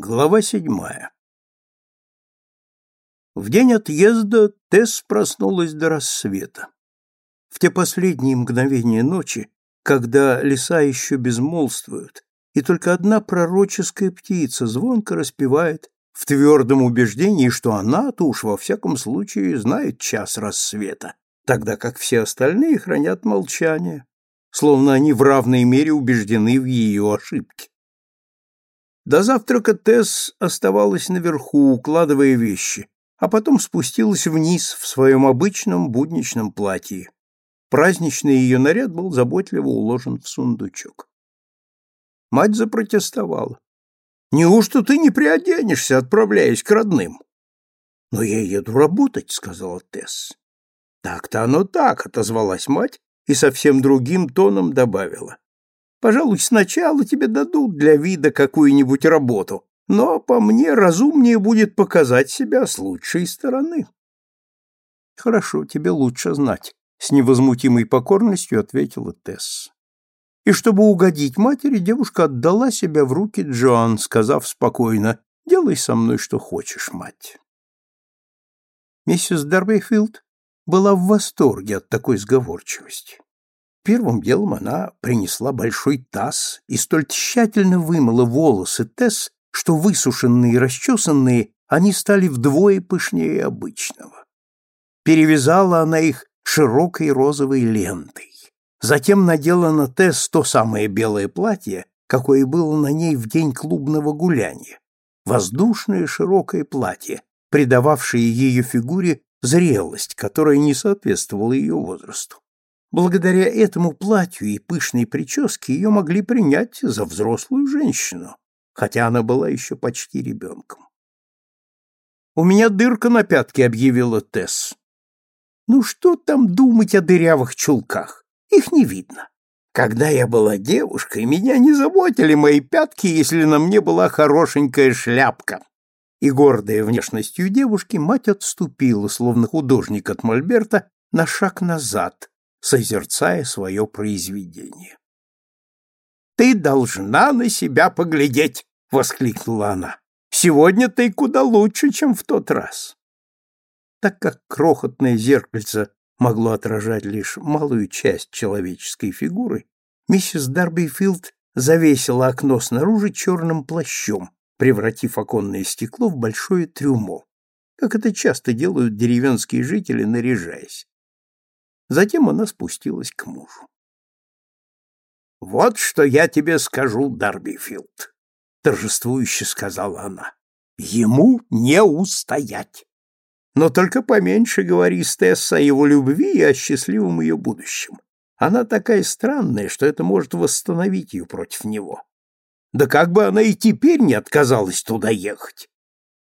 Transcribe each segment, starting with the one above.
Глава седьмая В день отъезда Тесс проснулась до рассвета. В те последние мгновения ночи, когда леса еще безмолвствуют, и только одна пророческая птица звонко распевает в твердом убеждении, что она-то уж во всяком случае знает час рассвета, тогда как все остальные хранят молчание, словно они в равной мере убеждены в ее ошибке. До завтрака Тесс оставалась наверху, укладывая вещи, а потом спустилась вниз в своем обычном будничном платье. Праздничный ее наряд был заботливо уложен в сундучок. Мать запротестовала. «Неужто ты не приоденешься, отправляясь к родным?» «Но я еду работать», — сказала Тесс. «Так-то оно так», — отозвалась мать и совсем другим тоном добавила. Пожалуй, сначала тебе дадут для вида какую-нибудь работу, но, по мне, разумнее будет показать себя с лучшей стороны. Хорошо, тебе лучше знать, с невозмутимой покорностью ответила Тесс. И чтобы угодить матери, девушка отдала себя в руки Джоан, сказав спокойно: "Делай со мной что хочешь, мать". Миссис Дарбейфилд была в восторге от такой сговорчивости. Первым делом она принесла большой таз и столь тщательно вымыла волосы Тесс, что высушенные и расчесанные они стали вдвое пышнее обычного. Перевязала она их широкой розовой лентой. Затем надела на Тесс то самое белое платье, какое было на ней в день клубного гуляния. Воздушное широкое платье, придававшее ее фигуре зрелость, которая не соответствовала ее возрасту. Благодаря этому платью и пышной прическе ее могли принять за взрослую женщину, хотя она была еще почти ребенком. «У меня дырка на пятке», — объявила Тесс. «Ну что там думать о дырявых чулках? Их не видно. Когда я была девушкой, меня не заботили мои пятки, если на мне была хорошенькая шляпка». И гордая внешностью девушки, мать отступила, словно художник от Мольберта, на шаг назад, созерцая свое произведение. «Ты должна на себя поглядеть!» — воскликнула она. «Сегодня ты куда лучше, чем в тот раз!» Так как крохотное зеркальце могло отражать лишь малую часть человеческой фигуры, миссис Дарбифилд завесила окно снаружи черным плащом, превратив оконное стекло в большое трюмо, как это часто делают деревенские жители, наряжаясь. Затем она спустилась к мужу. «Вот что я тебе скажу, Дарбифилд», — торжествующе сказала она. «Ему не устоять. Но только поменьше говори с Тесс о его любви и о счастливом ее будущем. Она такая странная, что это может восстановить ее против него. Да как бы она и теперь не отказалась туда ехать.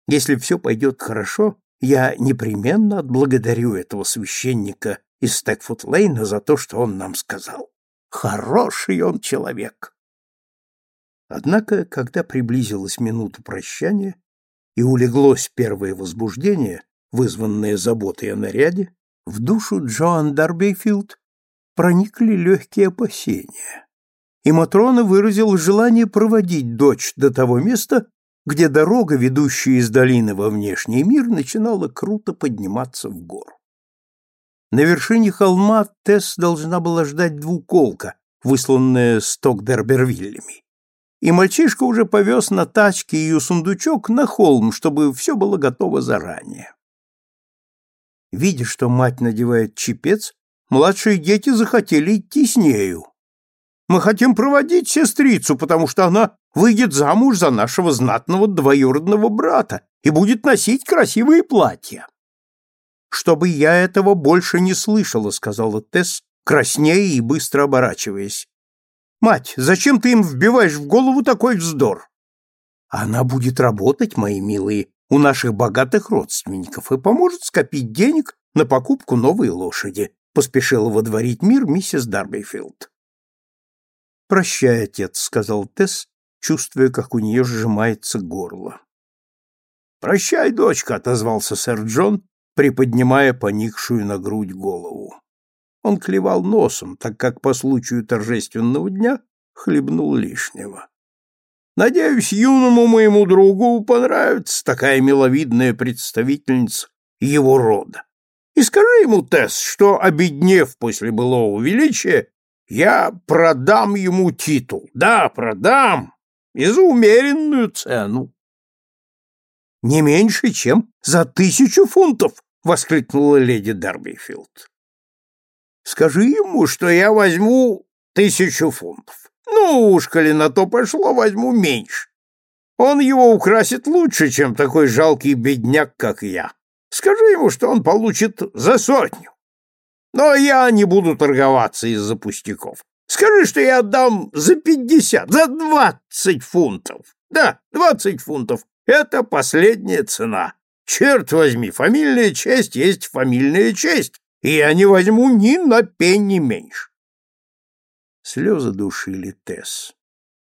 Если все пойдет хорошо, я непременно отблагодарю этого священника из Стэкфуд-Лейна за то, что он нам сказал. Хороший он человек. Однако, когда приблизилась минута прощания и улеглось первое возбуждение, вызванное заботой о наряде, в душу Джоан Дарбейфилд проникли легкие опасения, и Матрона выразила желание проводить дочь до того места, где дорога, ведущая из долины во внешний мир, начинала круто подниматься в гору. На вершине холма Тесс должна была ждать двуколка, высланная Стокдербервиллями. И мальчишка уже повез на тачке ее сундучок на холм, чтобы все было готово заранее. Видя, что мать надевает чепец, младшие дети захотели идти с нею. «Мы хотим проводить сестрицу, потому что она выйдет замуж за нашего знатного двоюродного брата и будет носить красивые платья» чтобы я этого больше не слышала, сказала Тесс, краснея и быстро оборачиваясь. Мать, зачем ты им вбиваешь в голову такой вздор? Она будет работать, мои милые, у наших богатых родственников и поможет скопить денег на покупку новой лошади, поспешила водворить мир миссис Дарбифилд. Прощай, отец, сказал Тесс, чувствуя, как у нее сжимается горло. Прощай, дочка, отозвался сэр Джон приподнимая поникшую на грудь голову. Он клевал носом, так как по случаю торжественного дня хлебнул лишнего. Надеюсь, юному моему другу понравится такая миловидная представительница его рода. И скажи ему, Тесс, что, обеднев после былого величия, я продам ему титул. Да, продам. И за умеренную цену. Не меньше, чем за тысячу фунтов, воскликнула леди Дарбифилд. Скажи ему, что я возьму тысячу фунтов. Ну уж, коли на то пошло, возьму меньше. Он его украсит лучше, чем такой жалкий бедняк, как я. Скажи ему, что он получит за сотню. Но я не буду торговаться из-за пустяков. Скажи, что я отдам за пятьдесят, за двадцать фунтов. Да, двадцать фунтов. Это последняя цена. Черт возьми, фамильная честь есть фамильная честь, и я не возьму ни на пенни меньше. Слезы душили Тесс.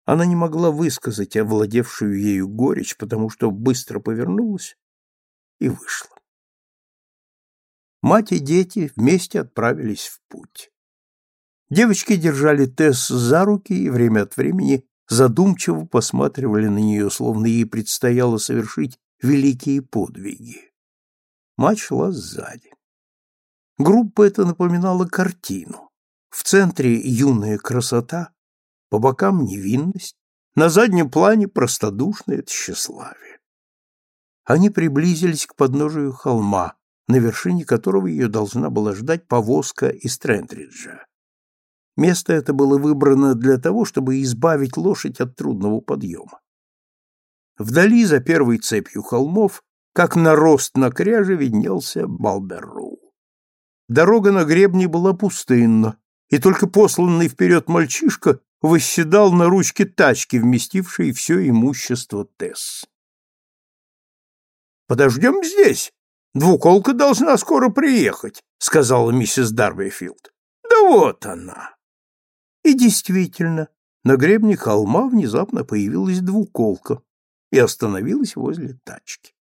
Она не могла высказать овладевшую ею горечь, потому что быстро повернулась и вышла. Мать и дети вместе отправились в путь. Девочки держали Тесс за руки и время от времени задумчиво посматривали на нее, словно ей предстояло совершить великие подвиги. Мать шла сзади. Группа эта напоминала картину. В центре юная красота, по бокам невинность, на заднем плане простодушное тщеславие. Они приблизились к подножию холма, на вершине которого ее должна была ждать повозка из Трентриджа. Место это было выбрано для того, чтобы избавить лошадь от трудного подъема. Вдали, за первой цепью холмов, как нарост на кряже, виднелся Балберроу. Дорога на гребне была пустынна, и только посланный вперед мальчишка восседал на ручке тачки, вместившей все имущество Тесс. «Подождем здесь», Двуколка должна скоро приехать, сказала миссис Дарбифилд. Да вот она. И действительно, на гребне холма внезапно появилась двуколка и остановилась возле тачки.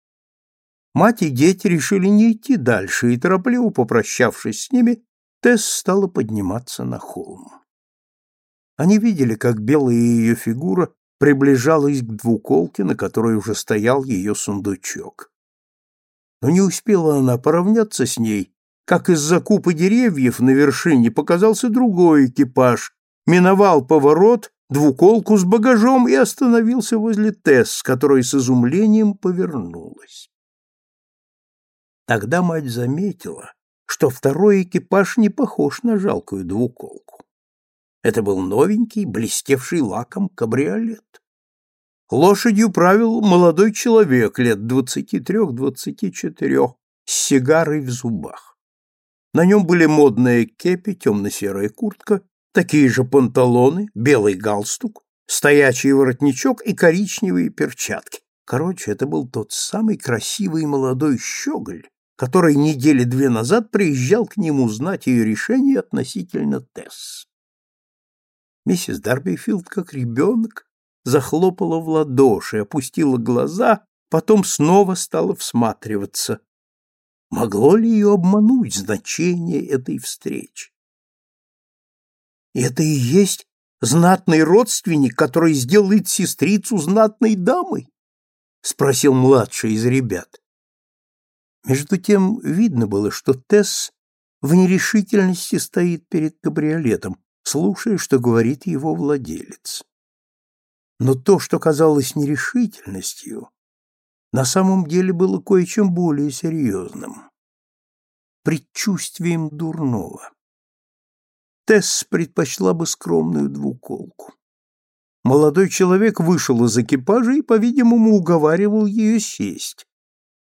Мать и дети решили не идти дальше, и торопливо попрощавшись с ними, Тесс стала подниматься на холм. Они видели, как белая ее фигура приближалась к двуколке, на которой уже стоял ее сундучок. Но не успела она поравняться с ней, как из-за купы деревьев на вершине показался другой экипаж, миновал поворот, двуколку с багажом и остановился возле Тесс, которая с изумлением повернулась. Тогда мать заметила, что второй экипаж не похож на жалкую двуколку. Это был новенький, блестевший лаком кабриолет. Лошадью правил молодой человек лет двадцати трех-двадцати четырех с сигарой в зубах. На нем были модная кепи, темно-серая куртка, такие же панталоны, белый галстук, стоячий воротничок и коричневые перчатки. Короче, это был тот самый красивый молодой щеголь, который недели две назад приезжал к нему узнать ее решение относительно Тесс. Миссис Дарбифилд, как ребенок, захлопала в ладоши, опустила глаза, потом снова стала всматриваться. Могло ли ее обмануть значение этой встречи? Это и есть знатный родственник, который сделает сестрицу знатной дамой? спросил младший из ребят. Между тем видно было, что Тесс в нерешительности стоит перед кабриолетом, слушая, что говорит его владелец. Но то, что казалось нерешительностью, на самом деле было кое-чем более серьезным. Предчувствием дурного. Тесс предпочла бы скромную двуколку. Молодой человек вышел из экипажа и, по-видимому, уговаривал ее сесть.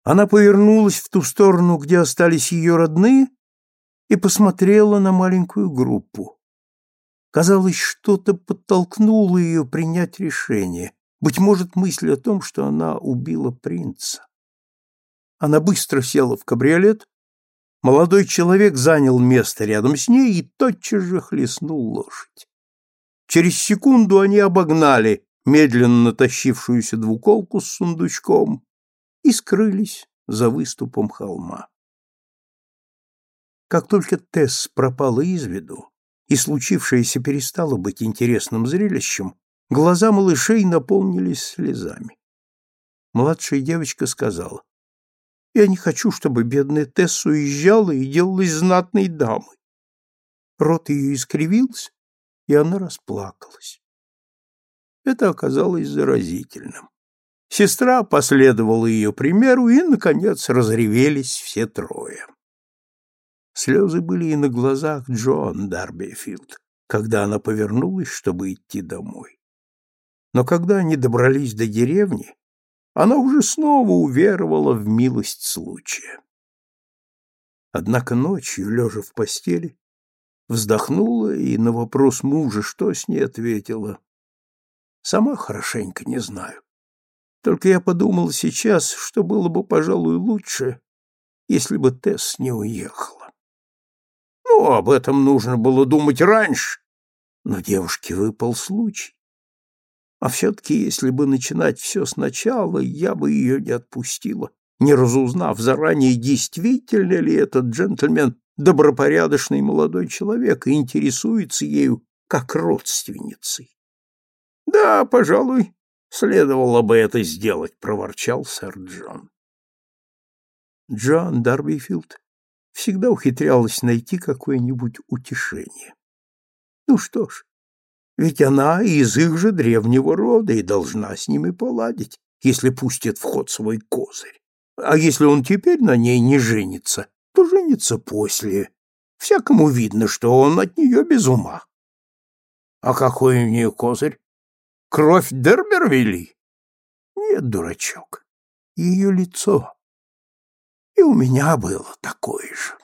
Она повернулась в ту сторону, где остались ее родные, и посмотрела на маленькую группу. Казалось, что-то подтолкнуло ее принять решение, быть может, мысль о том, что она убила принца. Она быстро села в кабриолет, молодой человек занял место рядом с ней и тотчас же хлестнул лошадь. Через секунду они обогнали медленно тащившуюся двуколку с сундучком и скрылись за выступом холма. Как только Тесс пропала из виду, и случившееся перестало быть интересным зрелищем, Глаза малышей наполнились слезами. Младшая девочка сказала, «Я не хочу, чтобы бедная Тесс уезжала и делалась знатной дамой». Рот ее искривился, и она расплакалась. Это оказалось заразительным. Сестра последовала ее примеру, и, наконец, разревелись все трое. Слезы были и на глазах Джоан Дарбифилд, когда она повернулась, чтобы идти домой. Но когда они добрались до деревни, она уже снова уверовала в милость случая. Однако ночью, лежа в постели, вздохнула и на вопрос мужа, что с ней, ответила. Сама хорошенько не знаю. Только я подумала сейчас, что было бы, пожалуй, лучше, если бы Тесс не уехала. Ну, об этом нужно было думать раньше. Но девушке выпал случай. А все-таки, если бы начинать все сначала, я бы ее не отпустила, не разузнав заранее, действительно ли этот джентльмен добропорядочный молодой человек и интересуется ею как родственницей. — Да, пожалуй, следовало бы это сделать, — проворчал сэр Джон. Джон Дарбифилд всегда ухитрялась найти какое-нибудь утешение. Ну что ж, ведь она из их же древнего рода и должна с ними поладить, если пустит в ход свой козырь. А если он теперь на ней не женится, то женится после. Всякому видно, что он от нее без ума. А какой у нее козырь? Кровь Дербервилли? Нет, дурачок, ее лицо. И у меня было такое же.